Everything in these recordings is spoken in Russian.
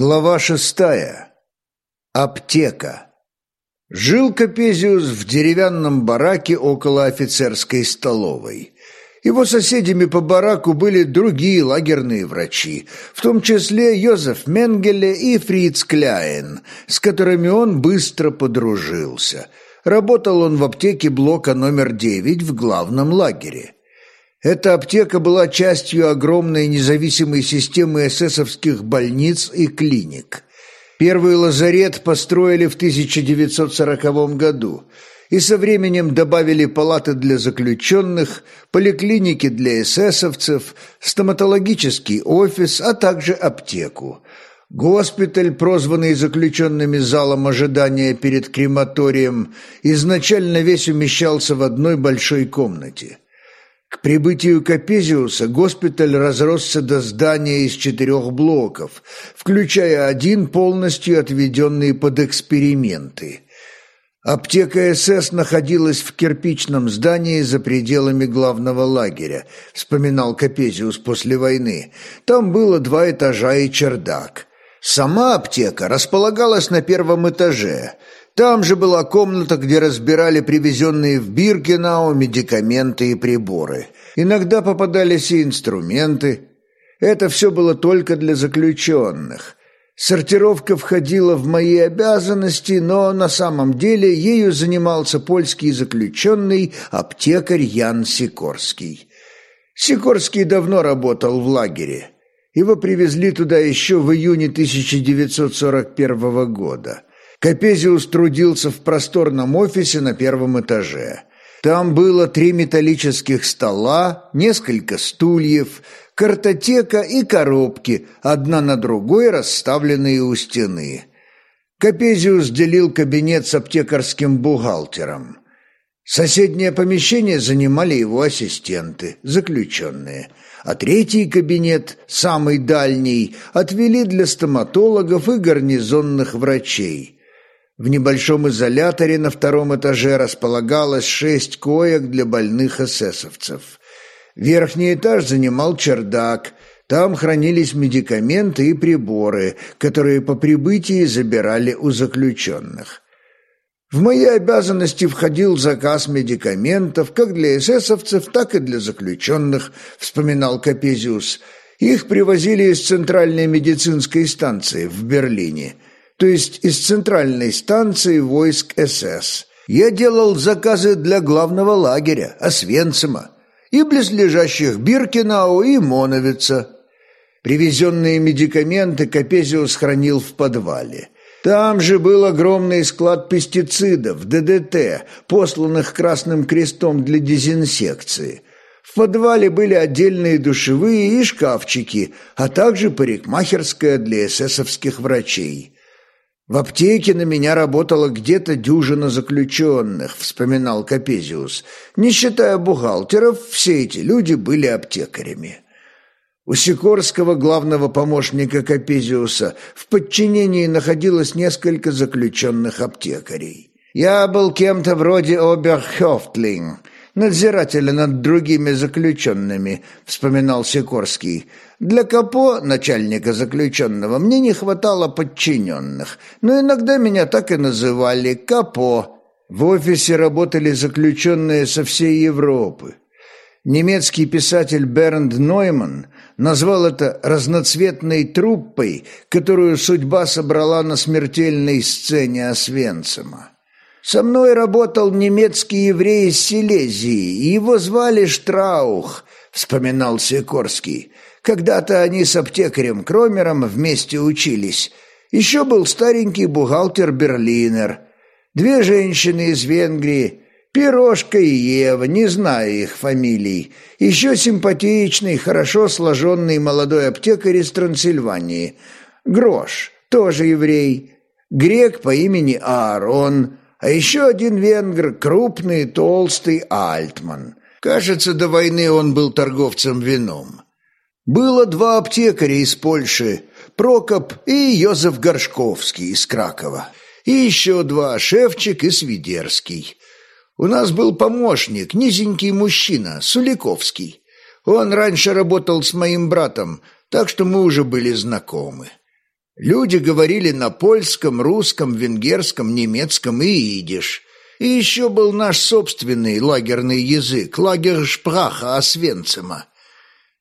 Глава шестая. Аптека. Жил Капезиус в деревянном бараке около офицерской столовой. Его соседями по бараку были другие лагерные врачи, в том числе Йозеф Менгеле и Фриц Кляйн, с которыми он быстро подружился. Работал он в аптеке блока номер 9 в главном лагере. Эта аптека была частью огромной независимой системы эсэсовских больниц и клиник. Первый лазарет построили в 1940 году и со временем добавили палаты для заключенных, поликлиники для эсэсовцев, стоматологический офис, а также аптеку. Госпиталь, прозванный заключенными залом ожидания перед крематорием, изначально весь умещался в одной большой комнате – к прибытию Капезиуса госпиталь разросся до здания из четырех блоков, включая один полностью отведенный под эксперименты. Аптека СС находилась в кирпичном здании за пределами главного лагеря, вспоминал Капезиус после войны. Там было два этажа и чердак. Сама аптека располагалась на первом этаже – там же была комната, где разбирали привезенные в Биркенау медикаменты и приборы. Иногда попадались и инструменты. Это все было только для заключенных. Сортировка входила в мои обязанности, но на самом деле ею занимался польский заключенный аптекарь Ян Сикорский. Сикорский давно работал в лагере. Его привезли туда еще в июне 1941 года. Капезиус трудился в просторном офисе на первом этаже. Там было три металлических стола, несколько стульев, картотека и коробки, одна на другой расставленные у стены. Капезиус делил кабинет с аптекарским бухгалтером. Соседнее помещение занимали его ассистенты, заключенные, а третий кабинет, самый дальний, отвели для стоматологов и гарнизонных врачей – в небольшом изоляторе на втором этаже располагалось шесть коек для больных эсэсовцев. Верхний этаж занимал чердак. Там хранились медикаменты и приборы, которые по прибытии забирали у заключенных. В мои обязанности входил заказ медикаментов как для эсэсовцев, так и для заключенных, вспоминал Капезиус. Их привозили из центральной медицинской станции в Берлине – то есть из центральной станции войск СС. Я делал заказы для главного лагеря, Освенцима, и близлежащих Биркенау и Моновица. Привезенные медикаменты Капезиус хранил в подвале. Там же был огромный склад пестицидов, ДДТ, посланных Красным Крестом для дезинсекции. В подвале были отдельные душевые и шкафчики, а также парикмахерская для эсэсовских врачей. В аптеке на меня работало где-то дюжина заключенных, вспоминал Капезиус. Не считая бухгалтеров, все эти люди были аптекарями. У Сикорского главного помощника Капезиуса в подчинении находилось несколько заключенных аптекарей. Я был кем-то вроде Оберхёфтлинг, надзирателя над другими заключенными, вспоминал Сикорский. Для Капо, начальника заключенного, мне не хватало подчиненных, но иногда меня так и называли Капо. В офисе работали заключенные со всей Европы. Немецкий писатель Бернд Нойман назвал это разноцветной труппой, которую судьба собрала на смертельной сцене Освенцима. Со мной работал немецкий еврей из Силезии, его звали Штраух, вспоминал Сикорский. Когда-то они с аптекарем Кромером вместе учились. Еще был старенький бухгалтер Берлинер. Две женщины из Венгрии, Пирожка и Ева, не знаю их фамилий. Еще симпатичный, хорошо сложенный молодой аптекарь из Трансильвании. Грош, тоже еврей. Грек по имени Аарон. А еще один венгр, крупный, толстый Альтман. Кажется, до войны он был торговцем вином. Было два аптекаря из Польши, Прокоп и Йозеф Горшковский из Кракова. И еще два, Шевчик и Свидерский. У нас был помощник, низенький мужчина, Суликовский. Он раньше работал с моим братом, так что мы уже были знакомы. Люди говорили на польском, русском, венгерском, немецком и идиш. И еще был наш собственный лагерный язык, лагершпраха Освенцима.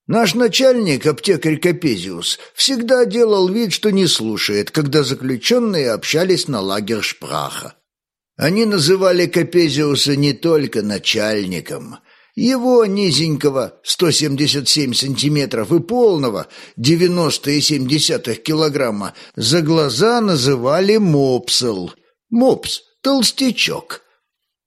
Наш начальник, аптекарь Капезиус, всегда делал вид, что не слушает, когда заключенные общались на лагершпраха. Они называли Капезиуса не только начальником. Его низенького, 177 сантиметров, и полного, 90,7 килограмма, за глаза называли мопсел. Мопс – толстячок.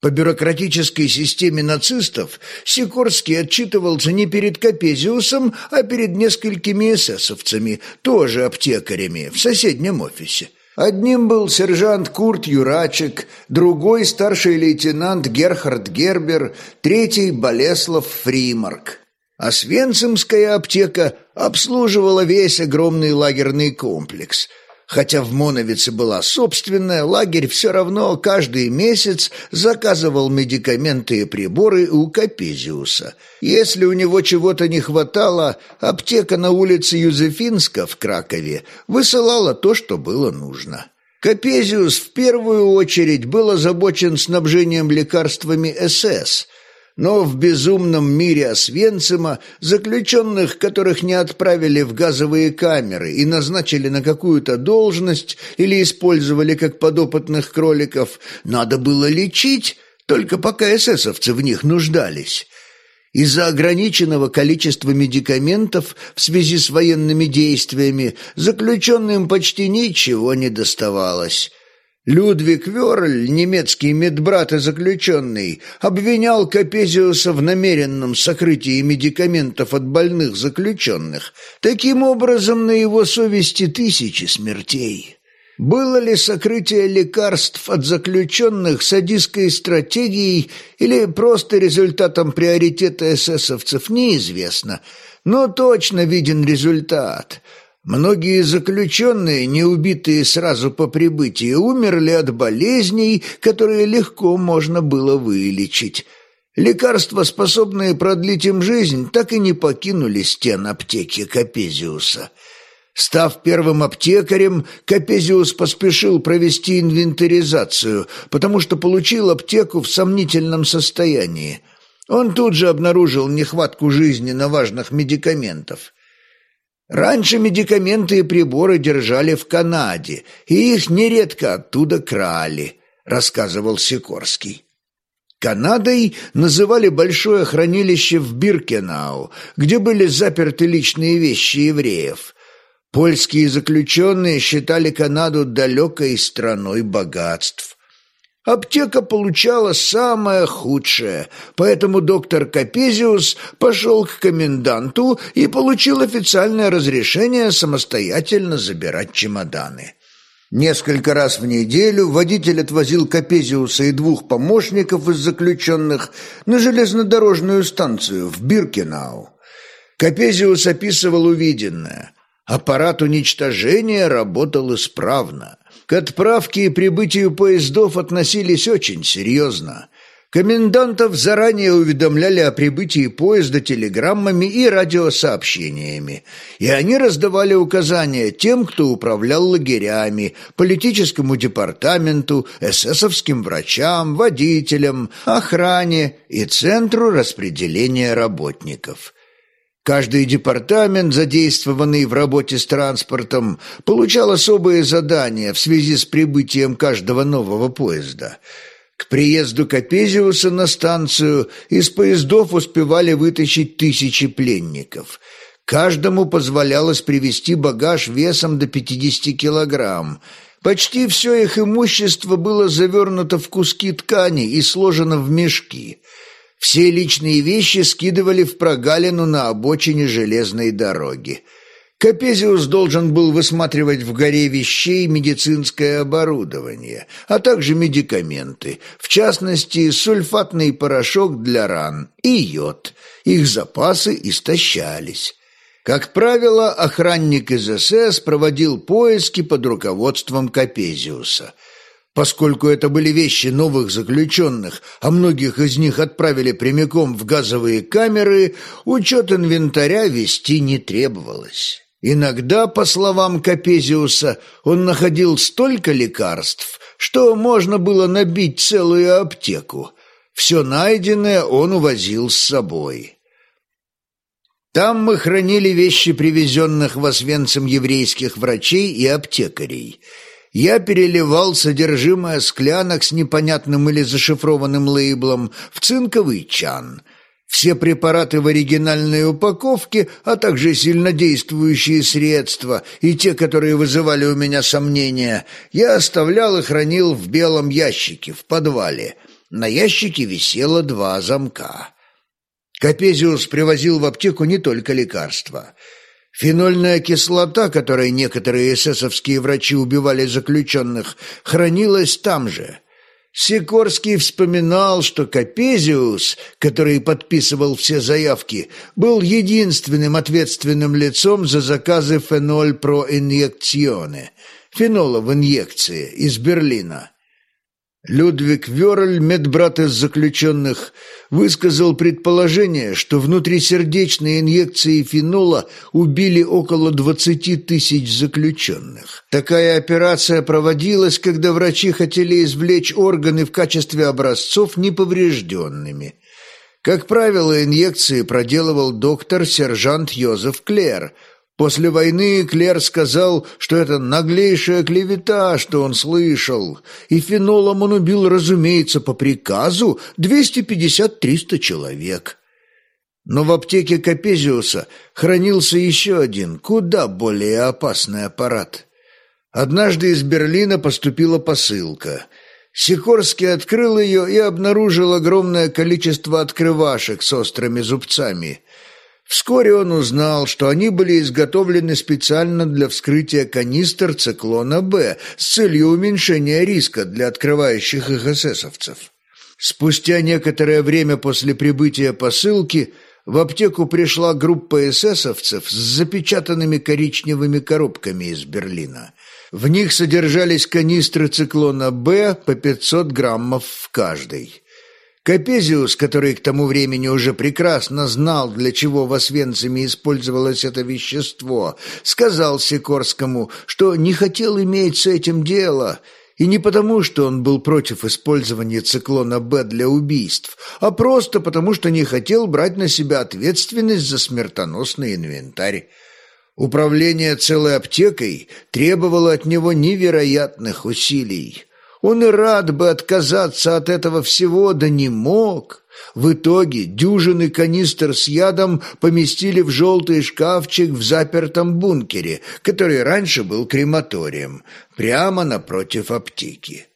По бюрократической системе нацистов Сикорский отчитывался не перед Капезиусом, а перед несколькими эсэсовцами, тоже аптекарями, в соседнем офисе. Одним был сержант Курт Юрачек, другой – старший лейтенант Герхард Гербер, третий – Болеслав Фримарк. А Свенцимская аптека обслуживала весь огромный лагерный комплекс – Хотя в Моновице была собственная, лагерь все равно каждый месяц заказывал медикаменты и приборы у Капезиуса. Если у него чего-то не хватало, аптека на улице Юзефинска в Кракове высылала то, что было нужно. Капезиус в первую очередь был озабочен снабжением лекарствами СС – но в безумном мире Освенцима заключенных, которых не отправили в газовые камеры и назначили на какую-то должность или использовали как подопытных кроликов, надо было лечить, только пока эсэсовцы в них нуждались. Из-за ограниченного количества медикаментов в связи с военными действиями заключенным почти ничего не доставалось. Людвиг Верль, немецкий медбрат и заключенный, обвинял Капезиуса в намеренном сокрытии медикаментов от больных заключенных. Таким образом, на его совести тысячи смертей. Было ли сокрытие лекарств от заключенных садистской стратегией или просто результатом приоритета эсэсовцев, неизвестно, но точно виден результат – Многие заключенные, не убитые сразу по прибытии, умерли от болезней, которые легко можно было вылечить. Лекарства, способные продлить им жизнь, так и не покинули стен аптеки Капезиуса. Став первым аптекарем, Капезиус поспешил провести инвентаризацию, потому что получил аптеку в сомнительном состоянии. Он тут же обнаружил нехватку жизненно важных медикаментов – Раньше медикаменты и приборы держали в Канаде, и их нередко оттуда крали, рассказывал Сикорский. Канадой называли большое хранилище в Биркенау, где были заперты личные вещи евреев. Польские заключенные считали Канаду далекой страной богатств. Аптека получала самое худшее, поэтому доктор Капезиус пошел к коменданту и получил официальное разрешение самостоятельно забирать чемоданы. Несколько раз в неделю водитель отвозил Капезиуса и двух помощников из заключенных на железнодорожную станцию в Биркенау. Капезиус описывал увиденное. Аппарат уничтожения работал исправно. К отправке и прибытию поездов относились очень серьезно. Комендантов заранее уведомляли о прибытии поезда телеграммами и радиосообщениями, и они раздавали указания тем, кто управлял лагерями, политическому департаменту, эсэсовским врачам, водителям, охране и центру распределения работников – Каждый департамент, задействованный в работе с транспортом, получал особые задания в связи с прибытием каждого нового поезда. К приезду Капезиуса на станцию из поездов успевали вытащить тысячи пленников. Каждому позволялось привезти багаж весом до 50 килограмм. Почти все их имущество было завернуто в куски ткани и сложено в мешки – все личные вещи скидывали в прогалину на обочине железной дороги. Капезиус должен был высматривать в горе вещей медицинское оборудование, а также медикаменты, в частности, сульфатный порошок для ран и йод. Их запасы истощались. Как правило, охранник из СС проводил поиски под руководством Капезиуса – Поскольку это были вещи новых заключенных, а многих из них отправили прямиком в газовые камеры, учет инвентаря вести не требовалось. Иногда, по словам Капезиуса, он находил столько лекарств, что можно было набить целую аптеку. Все найденное он увозил с собой. Там мы хранили вещи привезенных в Освенцим еврейских врачей и аптекарей. Я переливал содержимое склянок с непонятным или зашифрованным лейблом в цинковый чан – все препараты в оригинальной упаковке, а также сильнодействующие средства и те, которые вызывали у меня сомнения, я оставлял и хранил в белом ящике в подвале. На ящике висело два замка. Капезиус привозил в аптеку не только лекарства. Фенольная кислота, которой некоторые эсэсовские врачи убивали заключенных, хранилась там же – Сикорский вспоминал, что Капезиус, который подписывал все заявки, был единственным ответственным лицом за заказы феноль про инъекционе, фенола в инъекции из Берлина. Людвиг Верль, медбрат из заключенных, высказал предположение, что внутрисердечные инъекции фенола убили около 20 тысяч заключенных. Такая операция проводилась, когда врачи хотели извлечь органы в качестве образцов неповрежденными. Как правило, инъекции проделывал доктор-сержант Йозеф Клер – После войны Клер сказал, что это наглейшая клевета, что он слышал, и фенолом он убил, разумеется, по приказу 250-300 человек. Но в аптеке Капезиуса хранился еще один, куда более опасный аппарат. Однажды из Берлина поступила посылка. Сикорский открыл ее и обнаружил огромное количество открывашек с острыми зубцами – Вскоре он узнал, что они были изготовлены специально для вскрытия канистр циклона «Б» с целью уменьшения риска для открывающих их эсэсовцев. Спустя некоторое время после прибытия посылки в аптеку пришла группа эсэсовцев с запечатанными коричневыми коробками из Берлина. В них содержались канистры циклона «Б» по 500 граммов в каждой. Капезиус, который к тому времени уже прекрасно знал, для чего в Освенциме использовалось это вещество, сказал Сикорскому, что не хотел иметь с этим дело, и не потому, что он был против использования циклона «Б» для убийств, а просто потому, что не хотел брать на себя ответственность за смертоносный инвентарь. Управление целой аптекой требовало от него невероятных усилий. Он и рад бы отказаться от этого всего, да не мог. В итоге дюжины канистр с ядом поместили в желтый шкафчик в запертом бункере, который раньше был крематорием, прямо напротив аптеки.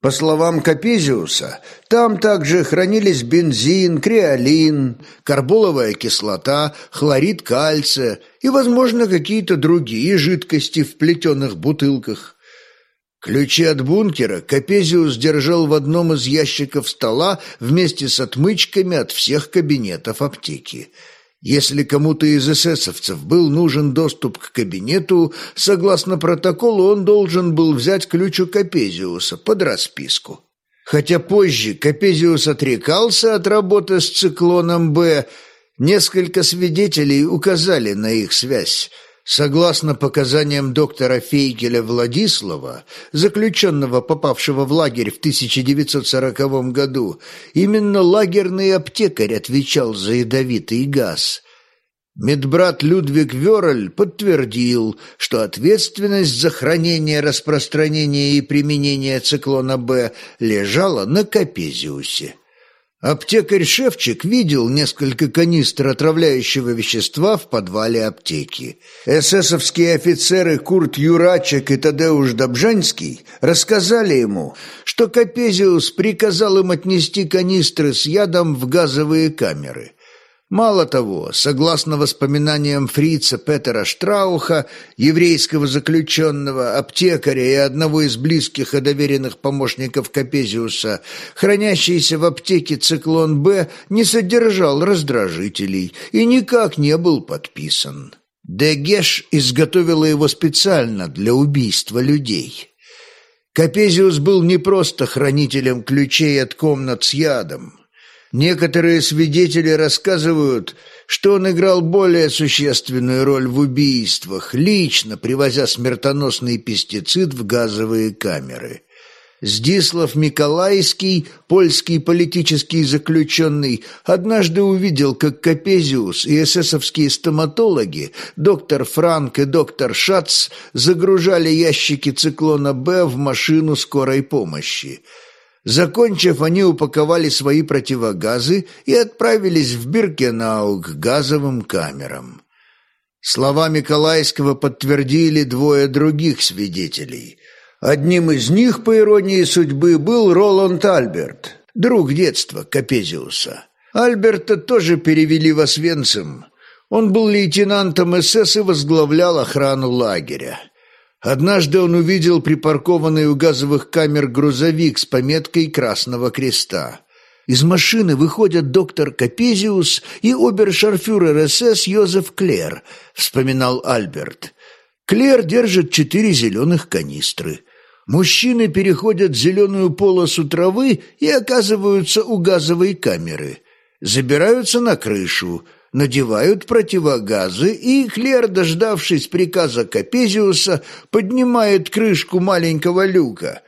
По словам Капезиуса, там также хранились бензин, креолин, карболовая кислота, хлорид кальция и, возможно, какие-то другие жидкости в плетеных бутылках. Ключи от бункера Капезиус держал в одном из ящиков стола вместе с отмычками от всех кабинетов аптеки. Если кому-то из эсэсовцев был нужен доступ к кабинету, согласно протоколу он должен был взять ключ у Капезиуса под расписку. Хотя позже Капезиус отрекался от работы с циклоном «Б», несколько свидетелей указали на их связь – Согласно показаниям доктора Фейгеля Владислава, заключенного, попавшего в лагерь в 1940 году, именно лагерный аптекарь отвечал за ядовитый газ. Медбрат Людвиг Вераль подтвердил, что ответственность за хранение, распространение и применение циклона «Б» лежала на Капезиусе. Аптекарь Шевчик видел несколько канистр отравляющего вещества в подвале аптеки. Эсэсовские офицеры Курт Юрачек и Тадеуш Добжанский рассказали ему, что Капезиус приказал им отнести канистры с ядом в газовые камеры. Мало того, согласно воспоминаниям фрица Петера Штрауха, еврейского заключенного, аптекаря и одного из близких и доверенных помощников Капезиуса, хранящийся в аптеке «Циклон Б» не содержал раздражителей и никак не был подписан. Дегеш изготовила его специально для убийства людей. Капезиус был не просто хранителем ключей от комнат с ядом – Некоторые свидетели рассказывают, что он играл более существенную роль в убийствах, лично привозя смертоносный пестицид в газовые камеры. Здислав Миколаевский, польский политический заключенный, однажды увидел, как Капезиус и эсэсовские стоматологи, доктор Франк и доктор Шац, загружали ящики циклона «Б» в машину скорой помощи. Закончив, они упаковали свои противогазы и отправились в Биркенау к газовым камерам. Слова Миколаевского подтвердили двое других свидетелей – Одним из них, по иронии судьбы, был Роланд Альберт, друг детства Капезиуса. Альберта тоже перевели в Освенцим. Он был лейтенантом СС и возглавлял охрану лагеря. Однажды он увидел припаркованный у газовых камер грузовик с пометкой Красного Креста. Из машины выходят доктор Капезиус и обершарфюрер СС Йозеф Клер, вспоминал Альберт. Клер держит четыре зеленых канистры. Мужчины переходят зеленую полосу травы и оказываются у газовой камеры. Забираются на крышу, надевают противогазы, и Клер, дождавшись приказа Капезиуса, поднимает крышку маленького люка.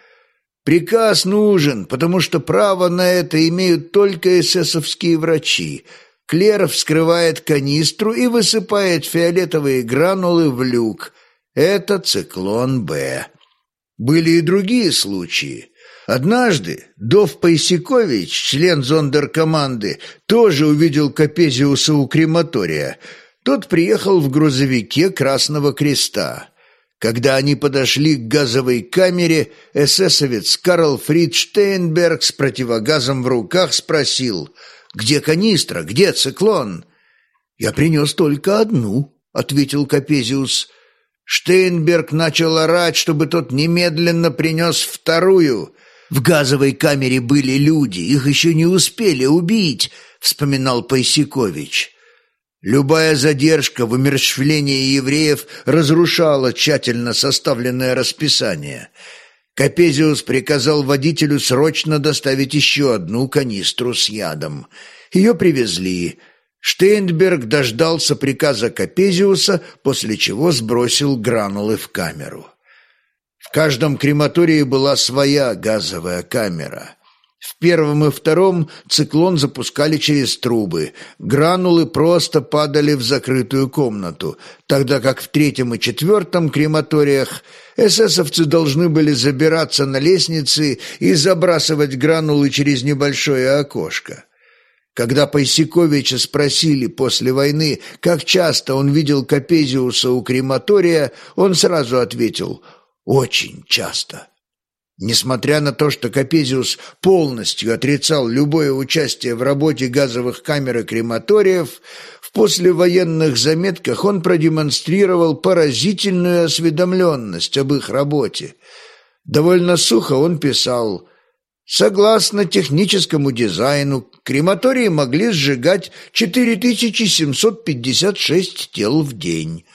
Приказ нужен, потому что право на это имеют только эсэсовские врачи. Клер вскрывает канистру и высыпает фиолетовые гранулы в люк. Это циклон «Б». Были и другие случаи. Однажды Дов Пайсикович, член зондеркоманды, тоже увидел Капезиуса у крематория. Тот приехал в грузовике Красного Креста. Когда они подошли к газовой камере, эсэсовец Карл Фрид Штейнберг с противогазом в руках спросил «Где канистра? Где циклон?» «Я принес только одну», — ответил Капезиус. Штейнберг начал орать, чтобы тот немедленно принес вторую. В газовой камере были люди, их еще не успели убить, вспоминал Пайсикович. Любая задержка в умерщвлении евреев разрушала тщательно составленное расписание. Капезиус приказал водителю срочно доставить еще одну канистру с ядом. Ее привезли. Штейнберг дождался приказа Капезиуса, после чего сбросил гранулы в камеру. В каждом крематории была своя газовая камера. В первом и втором циклон запускали через трубы, гранулы просто падали в закрытую комнату, тогда как в третьем и четвертом крематориях эсэсовцы должны были забираться на лестницы и забрасывать гранулы через небольшое окошко. Когда Пайсиковича спросили после войны, как часто он видел Капезиуса у крематория, он сразу ответил «очень часто». Несмотря на то, что Капезиус полностью отрицал любое участие в работе газовых камер и крематориев, в послевоенных заметках он продемонстрировал поразительную осведомленность об их работе. Довольно сухо он писал Согласно техническому дизайну, крематории могли сжигать 4756 тел в день.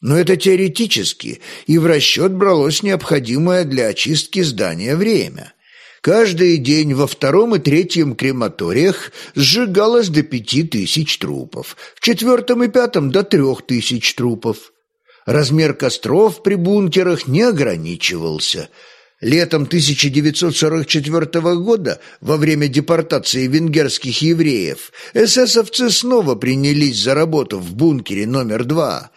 Но это теоретически, и в расчет бралось необходимое для очистки здания время. Каждый день во втором и третьем крематориях сжигалось до пяти тысяч трупов, в четвертом и пятом до трех тысяч трупов. Размер костров при бункерах не ограничивался – Летом 1944 года, во время депортации венгерских евреев, эсэсовцы снова принялись за работу в бункере номер два.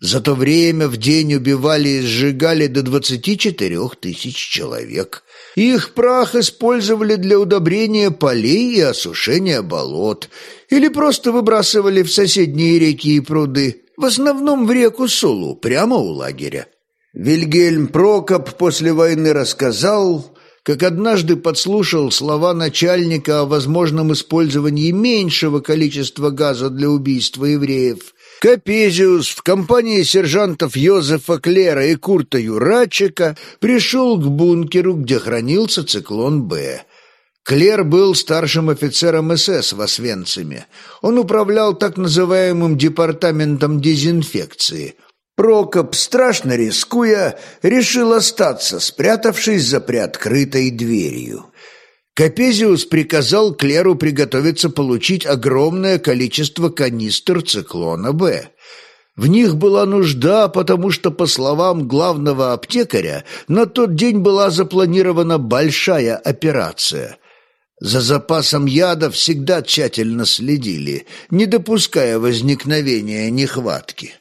За то время в день убивали и сжигали до 24 тысяч человек. Их прах использовали для удобрения полей и осушения болот, или просто выбрасывали в соседние реки и пруды, в основном в реку Сулу, прямо у лагеря. Вильгельм Прокоп после войны рассказал, как однажды подслушал слова начальника о возможном использовании меньшего количества газа для убийства евреев. Капезиус в компании сержантов Йозефа Клера и Курта Юрачика пришел к бункеру, где хранился циклон «Б». Клер был старшим офицером СС в Освенциме. Он управлял так называемым департаментом дезинфекции – Прокоп, страшно рискуя, решил остаться, спрятавшись за приоткрытой дверью. Капезиус приказал Клеру приготовиться получить огромное количество канистр циклона «Б». В них была нужда, потому что, по словам главного аптекаря, на тот день была запланирована большая операция. За запасом яда всегда тщательно следили, не допуская возникновения нехватки.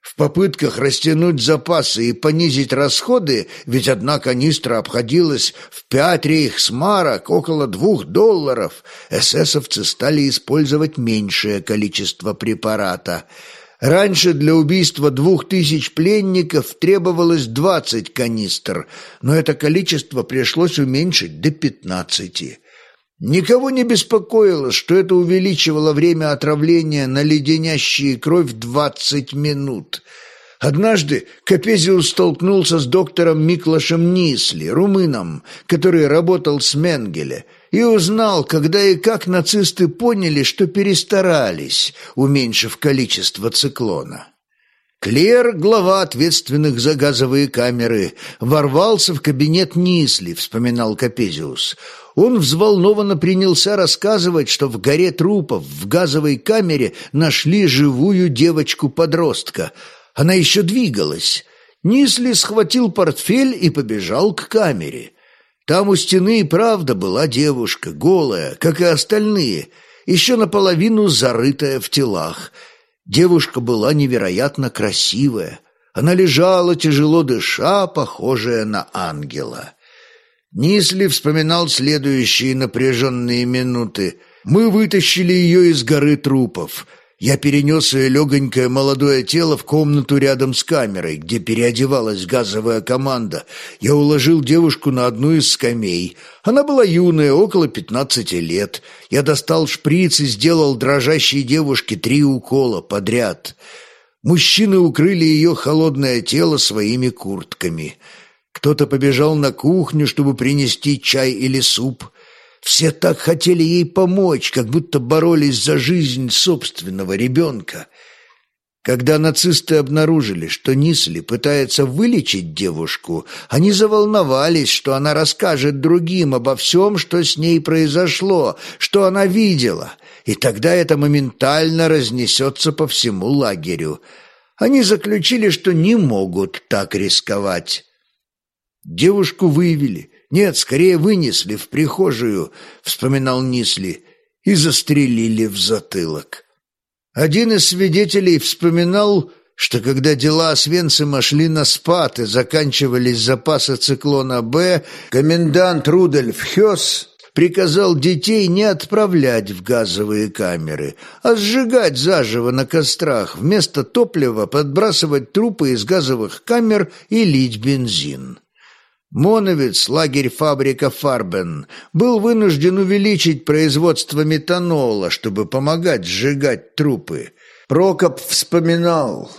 В попытках растянуть запасы и понизить расходы, ведь одна канистра обходилась в пять рейхсмарок, около двух долларов, эсэсовцы стали использовать меньшее количество препарата. Раньше для убийства двух тысяч пленников требовалось двадцать канистр, но это количество пришлось уменьшить до пятнадцати. Никого не беспокоило, что это увеличивало время отравления на леденящие кровь двадцать минут. Однажды Капезиус столкнулся с доктором Миклашем Нисли, румыном, который работал с Менгеле, и узнал, когда и как нацисты поняли, что перестарались, уменьшив количество циклона. Клер, глава ответственных за газовые камеры, ворвался в кабинет Нисли, вспоминал Капезиус. Он взволнованно принялся рассказывать, что в горе трупов в газовой камере нашли живую девочку-подростка. Она еще двигалась. Нисли схватил портфель и побежал к камере. Там у стены и правда была девушка, голая, как и остальные, еще наполовину зарытая в телах. Девушка была невероятно красивая. Она лежала, тяжело дыша, похожая на ангела. Нисли вспоминал следующие напряженные минуты. «Мы вытащили ее из горы трупов. Я перенес ее легонькое молодое тело в комнату рядом с камерой, где переодевалась газовая команда. Я уложил девушку на одну из скамей. Она была юная, около пятнадцати лет. Я достал шприц и сделал дрожащей девушке три укола подряд. Мужчины укрыли ее холодное тело своими куртками». Кто-то побежал на кухню, чтобы принести чай или суп. Все так хотели ей помочь, как будто боролись за жизнь собственного ребенка. Когда нацисты обнаружили, что Нисли пытается вылечить девушку, они заволновались, что она расскажет другим обо всем, что с ней произошло, что она видела, и тогда это моментально разнесется по всему лагерю. Они заключили, что не могут так рисковать. Девушку вывели. Нет, скорее вынесли в прихожую, вспоминал Нисли, и застрелили в затылок. Один из свидетелей вспоминал, что когда дела Освенцима шли на спад и заканчивались запасы циклона «Б», комендант Рудольф Хёс приказал детей не отправлять в газовые камеры, а сжигать заживо на кострах, вместо топлива подбрасывать трупы из газовых камер и лить бензин. Моновец, лагерь-фабрика «Фарбен», был вынужден увеличить производство метанола, чтобы помогать сжигать трупы. Прокоп вспоминал.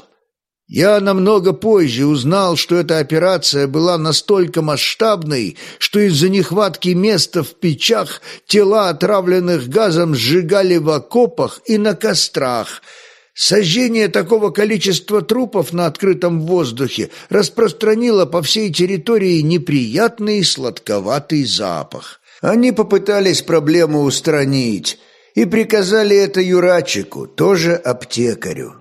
«Я намного позже узнал, что эта операция была настолько масштабной, что из-за нехватки места в печах тела отравленных газом сжигали в окопах и на кострах – Сожжение такого количества трупов на открытом воздухе распространило по всей территории неприятный сладковатый запах. Они попытались проблему устранить и приказали это Юрачику, тоже аптекарю.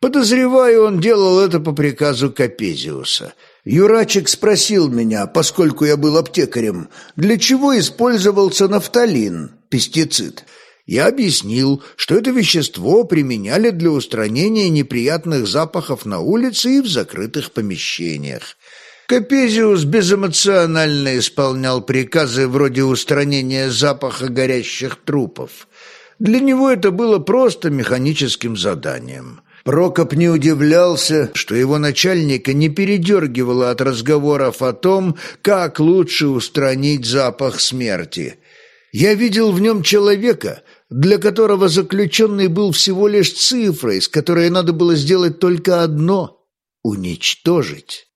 Подозреваю, он делал это по приказу Капезиуса. Юрачик спросил меня, поскольку я был аптекарем, для чего использовался нафталин, пестицид – я объяснил, что это вещество применяли для устранения неприятных запахов на улице и в закрытых помещениях. Капезиус безэмоционально исполнял приказы вроде устранения запаха горящих трупов. Для него это было просто механическим заданием. Прокоп не удивлялся, что его начальника не передергивало от разговоров о том, как лучше устранить запах смерти. Я видел в нем человека, для которого заключенный был всего лишь цифрой, с которой надо было сделать только одно — уничтожить.